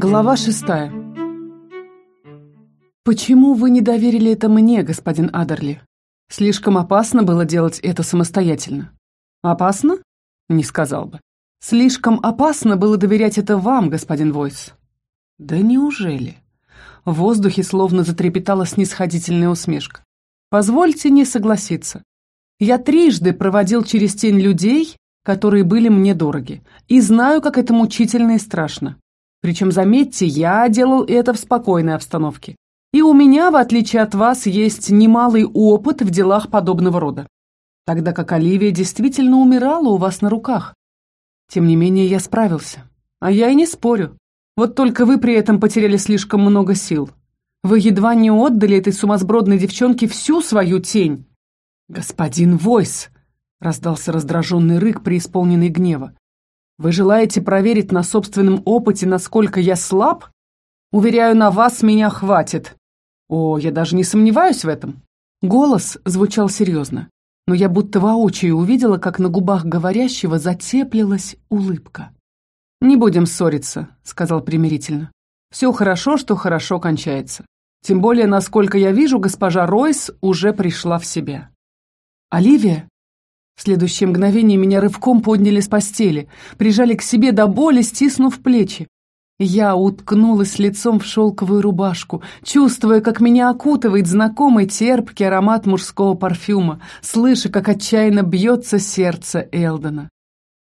Глава шестая. «Почему вы не доверили это мне, господин Адерли? Слишком опасно было делать это самостоятельно». «Опасно?» «Не сказал бы». «Слишком опасно было доверять это вам, господин Войс». «Да неужели?» В воздухе словно затрепетала снисходительная усмешка. «Позвольте не согласиться. Я трижды проводил через тень людей, которые были мне дороги, и знаю, как это мучительно и страшно. Причем, заметьте, я делал это в спокойной обстановке. И у меня, в отличие от вас, есть немалый опыт в делах подобного рода. Тогда как Оливия действительно умирала у вас на руках. Тем не менее, я справился. А я и не спорю. Вот только вы при этом потеряли слишком много сил. Вы едва не отдали этой сумасбродной девчонке всю свою тень. «Господин Войс!» — раздался раздраженный рык, преисполненный гнева. Вы желаете проверить на собственном опыте, насколько я слаб? Уверяю, на вас меня хватит. О, я даже не сомневаюсь в этом. Голос звучал серьезно, но я будто воочию увидела, как на губах говорящего затеплилась улыбка. «Не будем ссориться», — сказал примирительно. «Все хорошо, что хорошо кончается. Тем более, насколько я вижу, госпожа Ройс уже пришла в себя». «Оливия?» В следующее мгновение меня рывком подняли с постели, прижали к себе до боли, стиснув плечи. Я уткнулась лицом в шелковую рубашку, чувствуя, как меня окутывает знакомый терпкий аромат мужского парфюма, слыша, как отчаянно бьется сердце Элдона.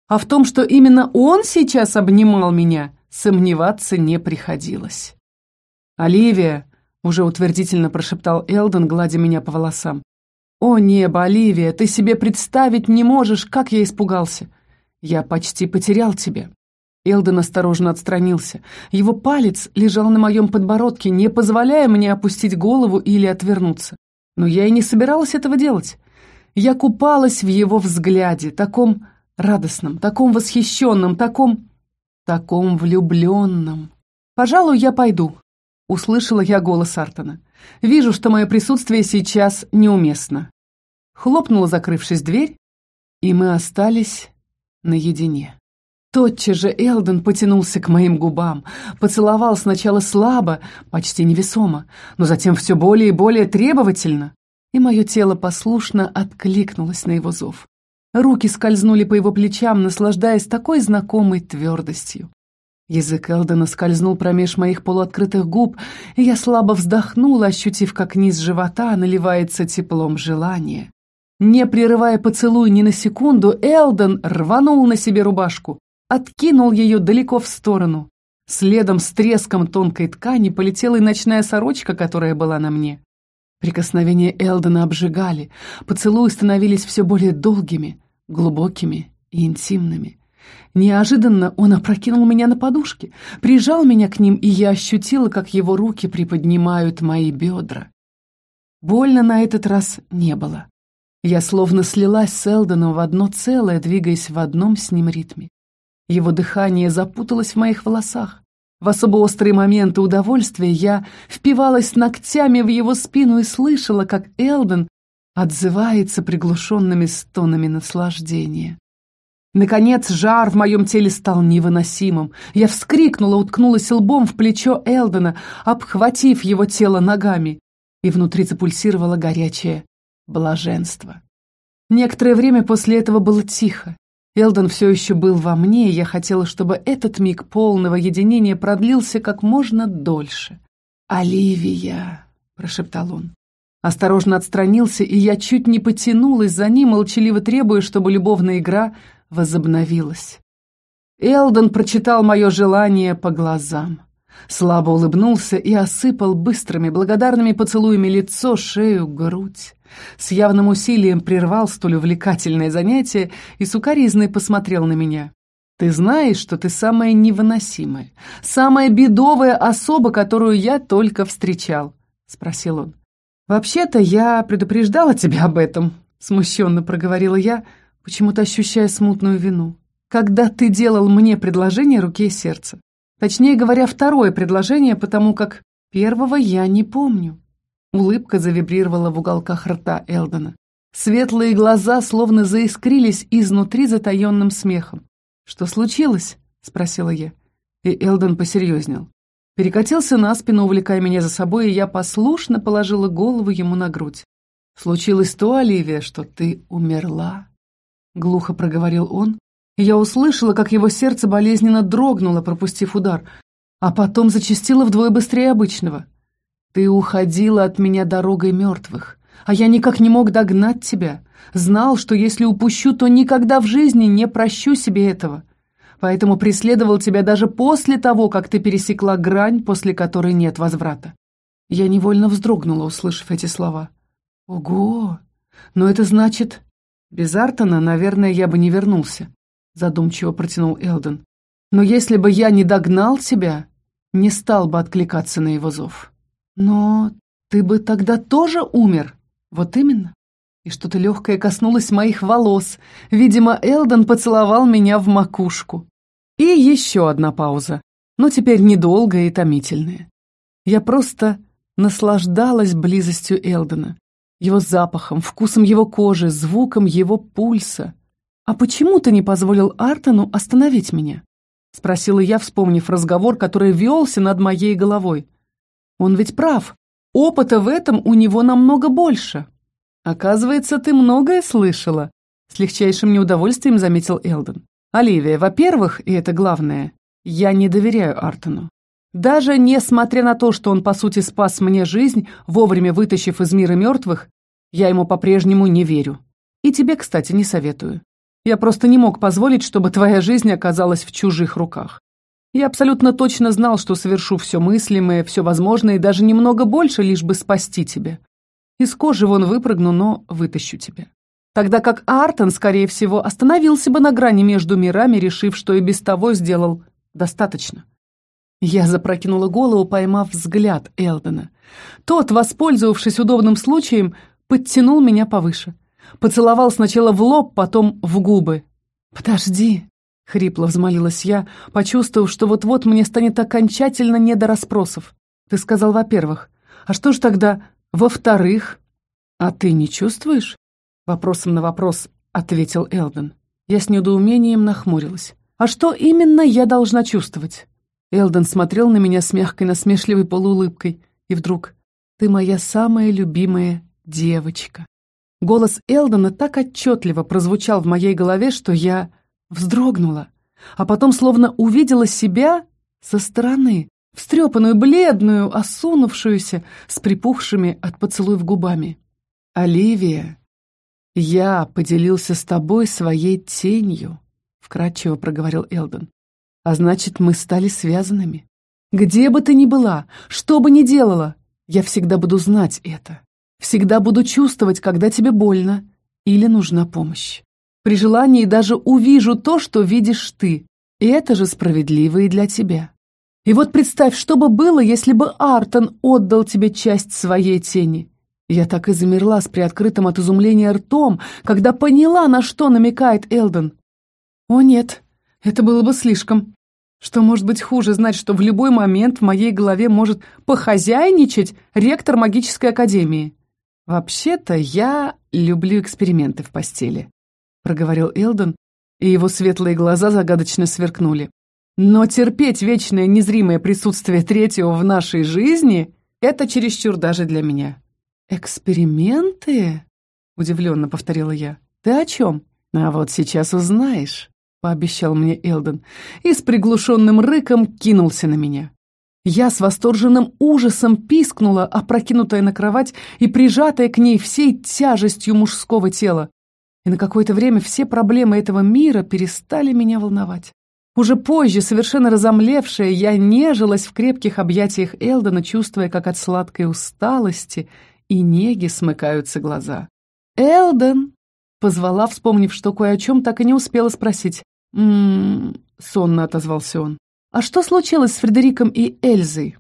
А в том, что именно он сейчас обнимал меня, сомневаться не приходилось. «Оливия», — уже утвердительно прошептал Элдон, гладя меня по волосам, «О небо, Оливия, ты себе представить не можешь, как я испугался! Я почти потерял тебя!» Элден осторожно отстранился. Его палец лежал на моем подбородке, не позволяя мне опустить голову или отвернуться. Но я и не собиралась этого делать. Я купалась в его взгляде, таком радостном, таком восхищенном, таком... таком влюбленном. «Пожалуй, я пойду», — услышала я голос Артона. Вижу, что мое присутствие сейчас неуместно. Хлопнула, закрывшись дверь, и мы остались наедине. Тотчас же Элден потянулся к моим губам, поцеловал сначала слабо, почти невесомо, но затем все более и более требовательно, и мое тело послушно откликнулось на его зов. Руки скользнули по его плечам, наслаждаясь такой знакомой твердостью. Язык Элдена скользнул промеж моих полуоткрытых губ, и я слабо вздохнула, ощутив, как низ живота наливается теплом желания. Не прерывая поцелуй ни на секунду, Элден рванул на себе рубашку, откинул ее далеко в сторону. Следом с треском тонкой ткани полетела и ночная сорочка, которая была на мне. Прикосновения Элдена обжигали, поцелуи становились все более долгими, глубокими и интимными. Неожиданно он опрокинул меня на подушки, прижал меня к ним, и я ощутила, как его руки приподнимают мои бедра. Больно на этот раз не было. Я словно слилась с Элденом в одно целое, двигаясь в одном с ним ритме. Его дыхание запуталось в моих волосах. В особо острые моменты удовольствия я впивалась ногтями в его спину и слышала, как Элден отзывается приглушенными стонами наслаждения. Наконец жар в моем теле стал невыносимым. Я вскрикнула, уткнулась лбом в плечо Элдена, обхватив его тело ногами, и внутри запульсировало горячее блаженство. Некоторое время после этого было тихо. Элден все еще был во мне, и я хотела, чтобы этот миг полного единения продлился как можно дольше. «Оливия!» — прошептал он. Осторожно отстранился, и я чуть не потянулась за ним, молчаливо требуя, чтобы любовная игра возобновилась. Элдон прочитал мое желание по глазам. Слабо улыбнулся и осыпал быстрыми, благодарными поцелуями лицо, шею, грудь. С явным усилием прервал столь увлекательное занятие и сукоризной посмотрел на меня. «Ты знаешь, что ты самая невыносимая, самая бедовая особа, которую я только встречал?» — спросил он. «Вообще-то я предупреждала тебя об этом», — смущенно проговорила я, почему-то ощущая смутную вину. «Когда ты делал мне предложение руке и сердца. Точнее говоря, второе предложение, потому как первого я не помню». Улыбка завибрировала в уголках рта Элдона. Светлые глаза словно заискрились изнутри затаенным смехом. «Что случилось?» — спросила я. И Элдон посерьезнел. перекатился на спину, увлекая меня за собой, и я послушно положила голову ему на грудь. «Случилось то, Оливия, что ты умерла», — глухо проговорил он, я услышала, как его сердце болезненно дрогнуло, пропустив удар, а потом зачастило вдвое быстрее обычного. «Ты уходила от меня дорогой мертвых, а я никак не мог догнать тебя, знал, что если упущу, то никогда в жизни не прощу себе этого поэтому преследовал тебя даже после того, как ты пересекла грань, после которой нет возврата. Я невольно вздрогнула, услышав эти слова. Ого! Но это значит... Без Артона, наверное, я бы не вернулся, задумчиво протянул Элден. Но если бы я не догнал тебя, не стал бы откликаться на его зов. Но ты бы тогда тоже умер. Вот именно. И что-то легкое коснулось моих волос. Видимо, Элден поцеловал меня в макушку. И еще одна пауза, но теперь недолгая и томительная. Я просто наслаждалась близостью Элдена, его запахом, вкусом его кожи, звуком его пульса. «А почему ты не позволил Артону остановить меня?» — спросила я, вспомнив разговор, который велся над моей головой. «Он ведь прав. Опыта в этом у него намного больше». «Оказывается, ты многое слышала», — с легчайшим неудовольствием заметил Элден. Оливия, во-первых, и это главное, я не доверяю Артону. Даже несмотря на то, что он, по сути, спас мне жизнь, вовремя вытащив из мира мертвых, я ему по-прежнему не верю. И тебе, кстати, не советую. Я просто не мог позволить, чтобы твоя жизнь оказалась в чужих руках. Я абсолютно точно знал, что совершу все мыслимое, все возможное и даже немного больше, лишь бы спасти тебя. Из кожи вон выпрыгну, но вытащу тебя тогда как Артон, скорее всего, остановился бы на грани между мирами, решив, что и без того сделал достаточно. Я запрокинула голову, поймав взгляд Элдена. Тот, воспользовавшись удобным случаем, подтянул меня повыше. Поцеловал сначала в лоб, потом в губы. «Подожди», — хрипло взмолилась я, почувствовав, что вот-вот мне станет окончательно не до расспросов. «Ты сказал, во-первых. А что ж тогда, во-вторых? А ты не чувствуешь?» Вопросом на вопрос ответил Элден. Я с недоумением нахмурилась. «А что именно я должна чувствовать?» Элден смотрел на меня с мягкой насмешливой полуулыбкой. И вдруг «Ты моя самая любимая девочка». Голос Элдена так отчетливо прозвучал в моей голове, что я вздрогнула, а потом словно увидела себя со стороны, встрепанную, бледную, осунувшуюся, с припухшими от поцелуев губами. «Оливия», «Я поделился с тобой своей тенью», — вкратчиво проговорил Элден. «А значит, мы стали связанными. Где бы ты ни была, что бы ни делала, я всегда буду знать это. Всегда буду чувствовать, когда тебе больно или нужна помощь. При желании даже увижу то, что видишь ты. И это же справедливо и для тебя. И вот представь, что бы было, если бы Артон отдал тебе часть своей тени. Я так и замерла с приоткрытым от изумления ртом, когда поняла, на что намекает Элден. О нет, это было бы слишком. Что может быть хуже знать, что в любой момент в моей голове может похозяйничать ректор магической академии? Вообще-то я люблю эксперименты в постели, проговорил Элден, и его светлые глаза загадочно сверкнули. Но терпеть вечное незримое присутствие третьего в нашей жизни — это чересчур даже для меня. «Эксперименты?» — удивленно повторила я. «Ты о чем?» «А вот сейчас узнаешь», — пообещал мне Элден, и с приглушенным рыком кинулся на меня. Я с восторженным ужасом пискнула, опрокинутая на кровать и прижатая к ней всей тяжестью мужского тела. И на какое-то время все проблемы этого мира перестали меня волновать. Уже позже, совершенно разомлевшая, я нежилась в крепких объятиях Элдена, чувствуя, как от сладкой усталости и неги смыкаются глаза. «Элден!» — позвала, вспомнив, что кое о чем так и не успела спросить. «М-м-м...» сонно отозвался он. «А что случилось с Фредериком и Эльзой?»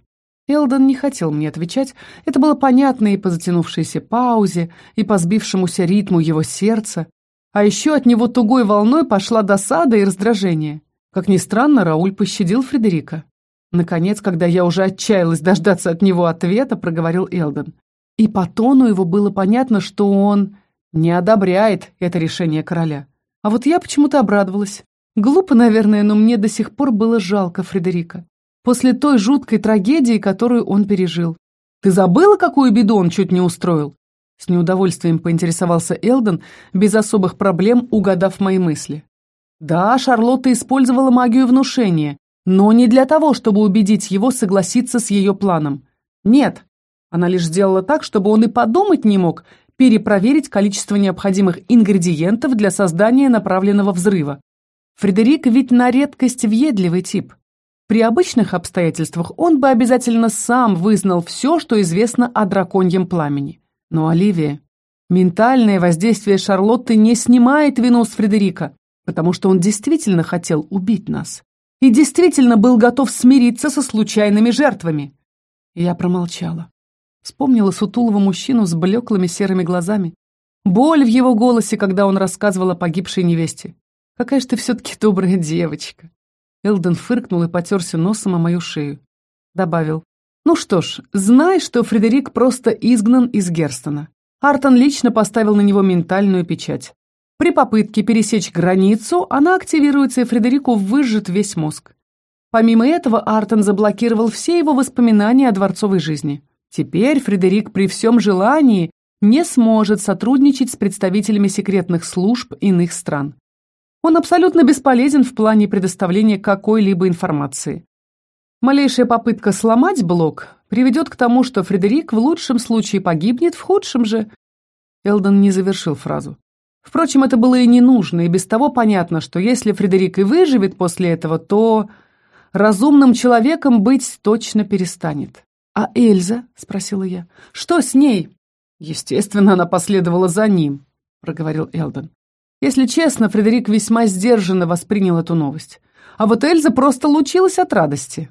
Элден не хотел мне отвечать, это было понятно и по затянувшейся паузе, и по сбившемуся ритму его сердца. А еще от него тугой волной пошла досада и раздражение. Как ни странно, Рауль пощадил Фредерика. Наконец, когда я уже отчаялась дождаться от него ответа, проговорил Элден. И по тону его было понятно, что он не одобряет это решение короля. А вот я почему-то обрадовалась. Глупо, наверное, но мне до сих пор было жалко Фредерика. после той жуткой трагедии, которую он пережил. Ты забыла, какую беду он чуть не устроил?» С неудовольствием поинтересовался Элден, без особых проблем угадав мои мысли. Да, Шарлотта использовала магию внушения, но не для того, чтобы убедить его согласиться с ее планом. Нет, она лишь сделала так, чтобы он и подумать не мог перепроверить количество необходимых ингредиентов для создания направленного взрыва. Фредерик ведь на редкость въедливый тип. При обычных обстоятельствах он бы обязательно сам вызнал все, что известно о драконьем пламени. Но Оливия, ментальное воздействие Шарлотты не снимает вину с Фредерика, потому что он действительно хотел убить нас. И действительно был готов смириться со случайными жертвами. Я промолчала. Вспомнила сутулого мужчину с блеклыми серыми глазами. Боль в его голосе, когда он рассказывал о погибшей невесте. Какая же ты все-таки добрая девочка. Элден фыркнул и потерся носом о мою шею. Добавил. Ну что ж, знай, что Фредерик просто изгнан из Герстона. Артон лично поставил на него ментальную печать. При попытке пересечь границу она активируется, и Фредерику выжжет весь мозг. Помимо этого, Артон заблокировал все его воспоминания о дворцовой жизни. Теперь Фредерик при всем желании не сможет сотрудничать с представителями секретных служб иных стран. Он абсолютно бесполезен в плане предоставления какой-либо информации. Малейшая попытка сломать блок приведет к тому, что Фредерик в лучшем случае погибнет, в худшем же... Элдон не завершил фразу. Впрочем, это было и не нужно, и без того понятно, что если Фредерик и выживет после этого, то разумным человеком быть точно перестанет. «А Эльза?» — спросила я. «Что с ней?» «Естественно, она последовала за ним», — проговорил Элдон. Если честно, Фредерик весьма сдержанно воспринял эту новость. А вот Эльза просто лучилась от радости.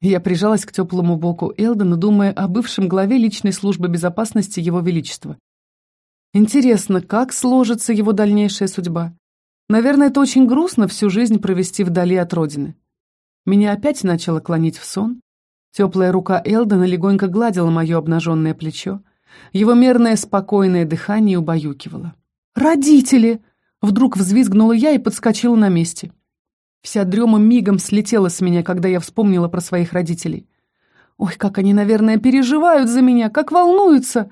Я прижалась к теплому боку Элдона, думая о бывшем главе личной службы безопасности Его Величества. Интересно, как сложится его дальнейшая судьба? Наверное, это очень грустно всю жизнь провести вдали от родины. Меня опять начало клонить в сон. Теплая рука Элдона легонько гладила мое обнаженное плечо. Его мерное спокойное дыхание убаюкивало. «Родители!» — вдруг взвизгнула я и подскочила на месте. Вся дрема мигом слетела с меня, когда я вспомнила про своих родителей. Ой, как они, наверное, переживают за меня, как волнуются.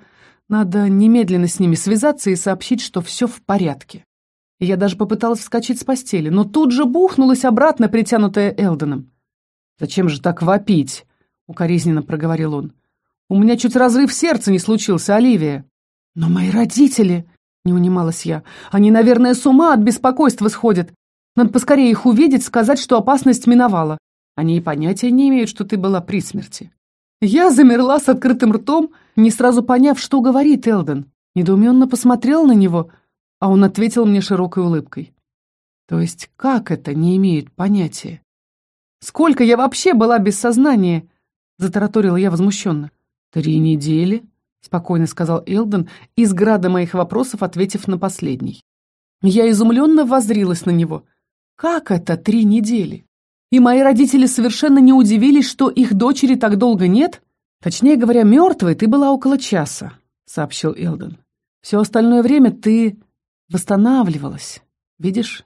Надо немедленно с ними связаться и сообщить, что все в порядке. Я даже попыталась вскочить с постели, но тут же бухнулась обратно, притянутая Элденом. «Зачем же так вопить?» — укоризненно проговорил он. «У меня чуть разрыв сердца не случился, Оливия». «Но мои родители...» Не унималась я. «Они, наверное, с ума от беспокойства сходят. Надо поскорее их увидеть, сказать, что опасность миновала. Они и понятия не имеют, что ты была при смерти». Я замерла с открытым ртом, не сразу поняв, что говорит Элден. Недоуменно посмотрел на него, а он ответил мне широкой улыбкой. «То есть как это не имеют понятия?» «Сколько я вообще была без сознания?» — затараторила я возмущенно. «Три недели», — спокойно сказал Элден, из града моих вопросов ответив на последний. Я изумленно воззрилась на него. «Как это три недели?» И мои родители совершенно не удивились, что их дочери так долго нет? Точнее говоря, мертвой ты была около часа, — сообщил Элден. Все остальное время ты восстанавливалась, видишь?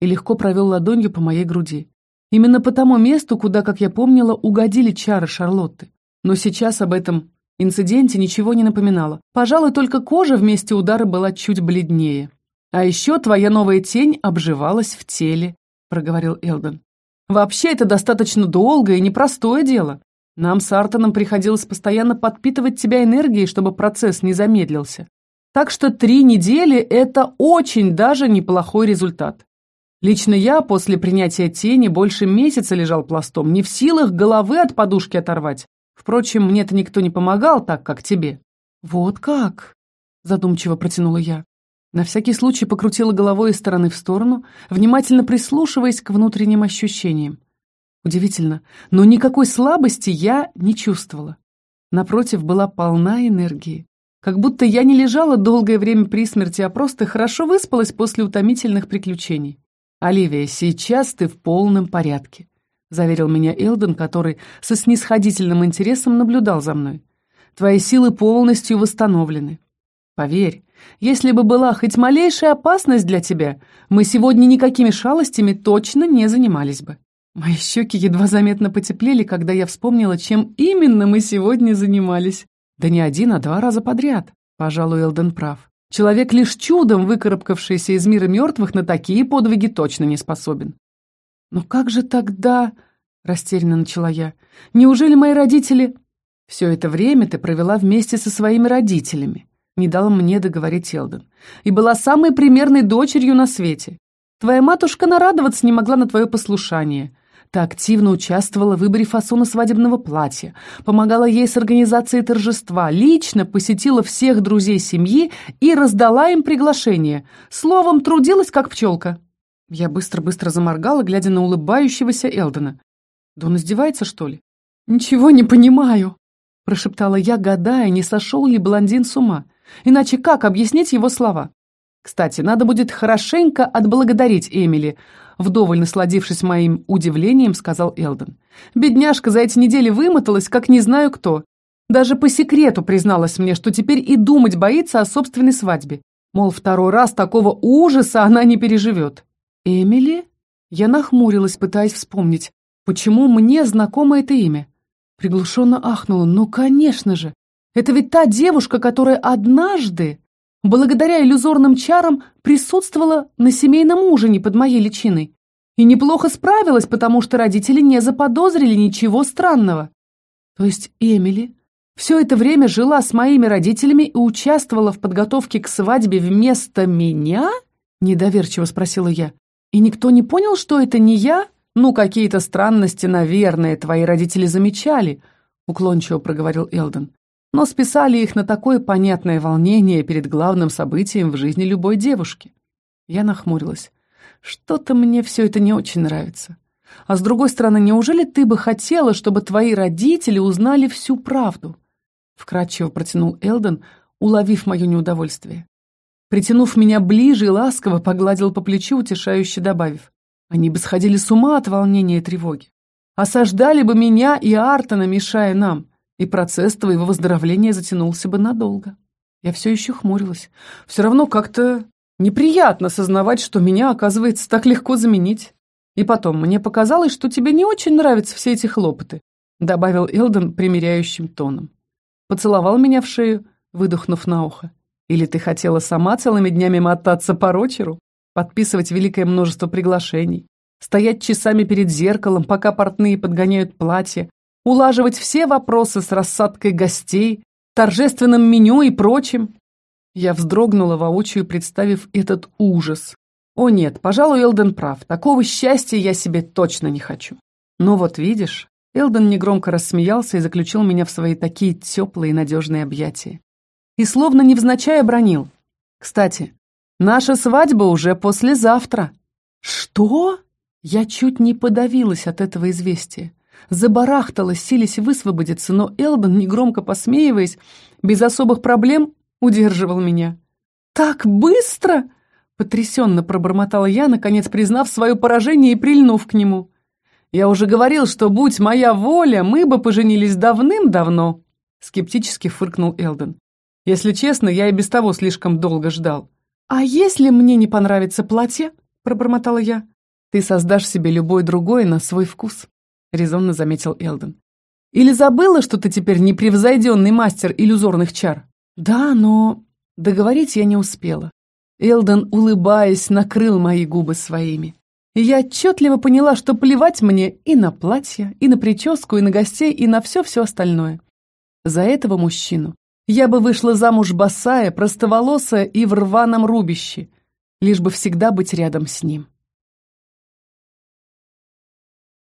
И легко провел ладонью по моей груди. Именно по тому месту, куда, как я помнила, угодили чары Шарлотты. Но сейчас об этом инциденте ничего не напоминало. Пожалуй, только кожа вместе удара была чуть бледнее. «А еще твоя новая тень обживалась в теле», — проговорил Элден. «Вообще это достаточно долгое и непростое дело. Нам с Артоном приходилось постоянно подпитывать тебя энергией, чтобы процесс не замедлился. Так что три недели — это очень даже неплохой результат. Лично я после принятия тени больше месяца лежал пластом, не в силах головы от подушки оторвать. Впрочем, мне-то никто не помогал так, как тебе». «Вот как?» — задумчиво протянула я. На всякий случай покрутила головой из стороны в сторону, внимательно прислушиваясь к внутренним ощущениям. Удивительно, но никакой слабости я не чувствовала. Напротив, была полна энергии. Как будто я не лежала долгое время при смерти, а просто хорошо выспалась после утомительных приключений. «Оливия, сейчас ты в полном порядке заверил меня Элден, который со снисходительным интересом наблюдал за мной. «Твои силы полностью восстановлены. Поверь, если бы была хоть малейшая опасность для тебя, мы сегодня никакими шалостями точно не занимались бы. Мои щеки едва заметно потеплели, когда я вспомнила, чем именно мы сегодня занимались. Да не один, а два раза подряд. Пожалуй, Элден прав. Человек, лишь чудом выкарабкавшийся из мира мертвых, на такие подвиги точно не способен. «Но как же тогда...» — растерянно начала я. «Неужели мои родители...» «Все это время ты провела вместе со своими родителями», — не дал мне договорить Элден, «и была самой примерной дочерью на свете. Твоя матушка нарадоваться не могла на твое послушание. Ты активно участвовала в выборе фасона свадебного платья, помогала ей с организацией торжества, лично посетила всех друзей семьи и раздала им приглашение. Словом, трудилась как пчелка. Я быстро-быстро заморгала, глядя на улыбающегося Элдена. Да он издевается, что ли? «Ничего не понимаю», — прошептала я, гадая, не сошел ли блондин с ума. Иначе как объяснить его слова? Кстати, надо будет хорошенько отблагодарить Эмили, вдоволь насладившись моим удивлением, сказал Элден. Бедняжка за эти недели вымоталась, как не знаю кто. Даже по секрету призналась мне, что теперь и думать боится о собственной свадьбе. Мол, второй раз такого ужаса она не переживет. Эмили? Я нахмурилась, пытаясь вспомнить, почему мне знакомо это имя. Приглушенно ахнула. Ну, конечно же. Это ведь та девушка, которая однажды благодаря иллюзорным чарам присутствовала на семейном ужине под моей личиной. И неплохо справилась, потому что родители не заподозрили ничего странного. То есть Эмили все это время жила с моими родителями и участвовала в подготовке к свадьбе вместо меня? Недоверчиво спросила я. И никто не понял, что это не я? Ну, какие-то странности, наверное, твои родители замечали, уклончиво проговорил Элден но списали их на такое понятное волнение перед главным событием в жизни любой девушки. Я нахмурилась. Что-то мне все это не очень нравится. А с другой стороны, неужели ты бы хотела, чтобы твои родители узнали всю правду? Вкратчиво протянул Элден, уловив мое неудовольствие. Притянув меня ближе и ласково погладил по плечу, утешающе добавив. Они бы сходили с ума от волнения и тревоги. Осаждали бы меня и Артона, мешая нам и процесс твоего выздоровления затянулся бы надолго. Я все еще хмурилась. Все равно как-то неприятно сознавать, что меня, оказывается, так легко заменить. И потом, мне показалось, что тебе не очень нравятся все эти хлопоты, добавил Элден примиряющим тоном. Поцеловал меня в шею, выдохнув на ухо. Или ты хотела сама целыми днями мотаться по рочеру, подписывать великое множество приглашений, стоять часами перед зеркалом, пока портные подгоняют платья, улаживать все вопросы с рассадкой гостей, торжественным меню и прочим. Я вздрогнула воочию, представив этот ужас. О нет, пожалуй, Элден прав. Такого счастья я себе точно не хочу. Но вот видишь, Элден негромко рассмеялся и заключил меня в свои такие теплые и надежные объятия. И словно невзначай обронил. Кстати, наша свадьба уже послезавтра. Что? Я чуть не подавилась от этого известия забарахталась, силясь высвободиться, но Элдон, негромко посмеиваясь, без особых проблем удерживал меня. «Так быстро!» — потрясенно пробормотала я, наконец признав свое поражение и прильнув к нему. «Я уже говорил, что, будь моя воля, мы бы поженились давным-давно», — скептически фыркнул Элден. «Если честно, я и без того слишком долго ждал». «А если мне не понравится платье?» — пробормотала я. «Ты создашь себе любой другой на свой вкус», резонно заметил Элден. «Или забыла, что ты теперь непревзойденный мастер иллюзорных чар?» «Да, но...» Договорить я не успела. Элден, улыбаясь, накрыл мои губы своими. И я отчетливо поняла, что плевать мне и на платье, и на прическу, и на гостей, и на все-все остальное. За этого мужчину я бы вышла замуж босая, простоволосая и в рваном рубище, лишь бы всегда быть рядом с ним.